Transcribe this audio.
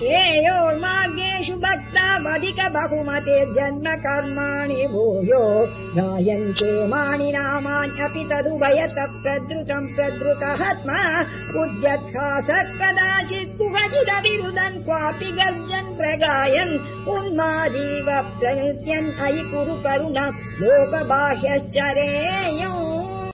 श्रेयोर्मार्गेषु भक्तामधिक बहुमते जन्म कर्माणि भूयो। नायन् माणि नामान्यपि तदुभयत प्रदृतम् प्रदृतहत्म उद्यत्खास कदाचित् सुखचिदपि क्वापि गर्जन् प्रगायन्। उन्मादीव प्रनृत्यन् अयि कुरु करुण। लोकबाह्यश्चरेयो